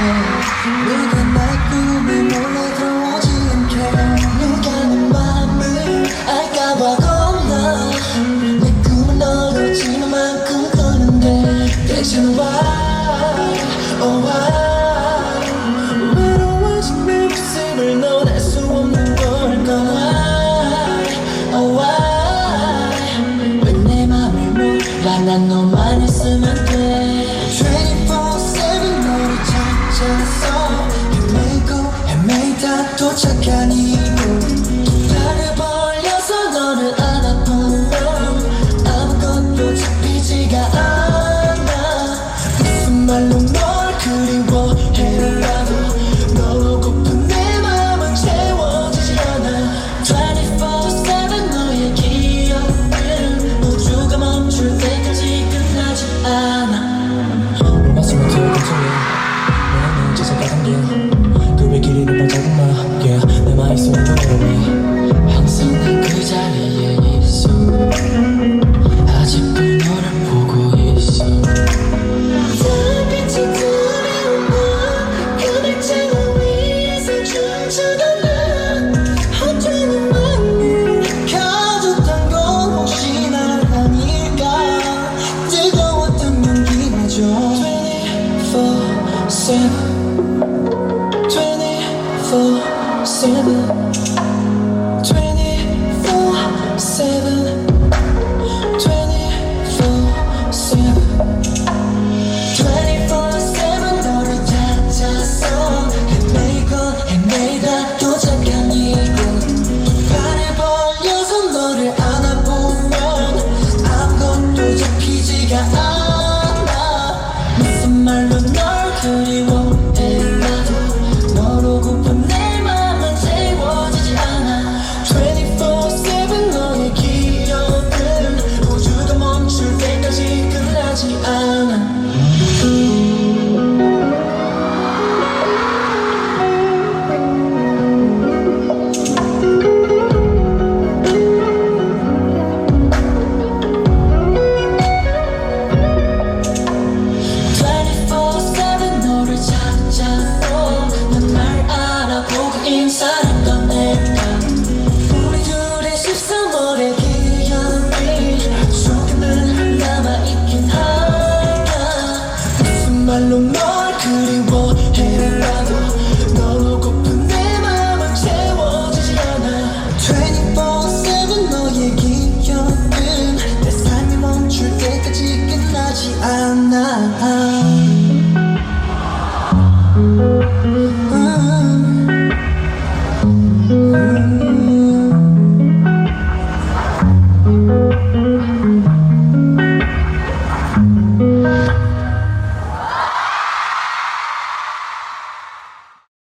누가 내 꿈을 몰래 들어오지 않게 누가 내 맘을 알까봐 겁나. 내 꿈은 넓었지만 꿈꾸는데 대신 와 야 말로 널 그리워해를 나도 너무 고픈 내 마음은 채워지지 않아 24-7 너의 기억은 내 삶이 멈출 때까지 끝나지 않아 음. 음.